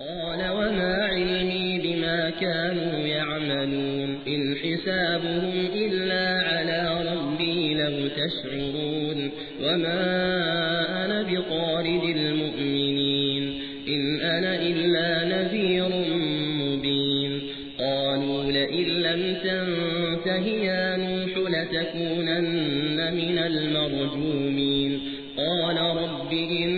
قال وما علمي بما كانوا يعملون إن حسابهم إلا على ربي لو تشعرون وما أنا بطارد المؤمنين إن أنا إلا نذير مبين قالوا لئن لم تنته يا نوح لتكونن من المرجومين قال رب إن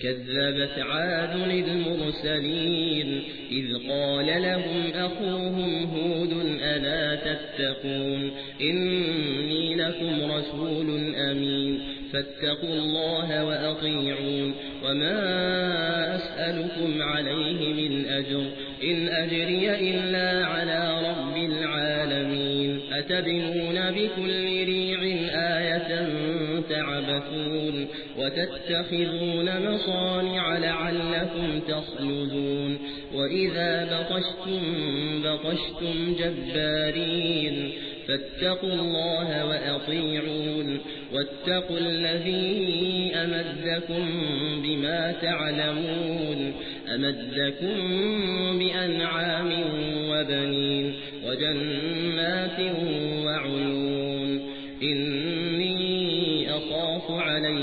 كذبت عاد للمرسلين إذ قال لهم أخوهم هود ألا تتقون إني لكم رسول أمين فاتقوا الله وأطيعون وما أسألكم عليه من أجر إن أجري إلا على رب العالمين أتبنون بكل ريع آية تعبثون وتتخذون مصانع لعلكم تصلدون وإذا بطشتم بطشتم جبارين فاتقوا الله وأطيعون واتقوا الذي أمدكم بما تعلمون أمدكم بأنعام وبنين وجنات وعيون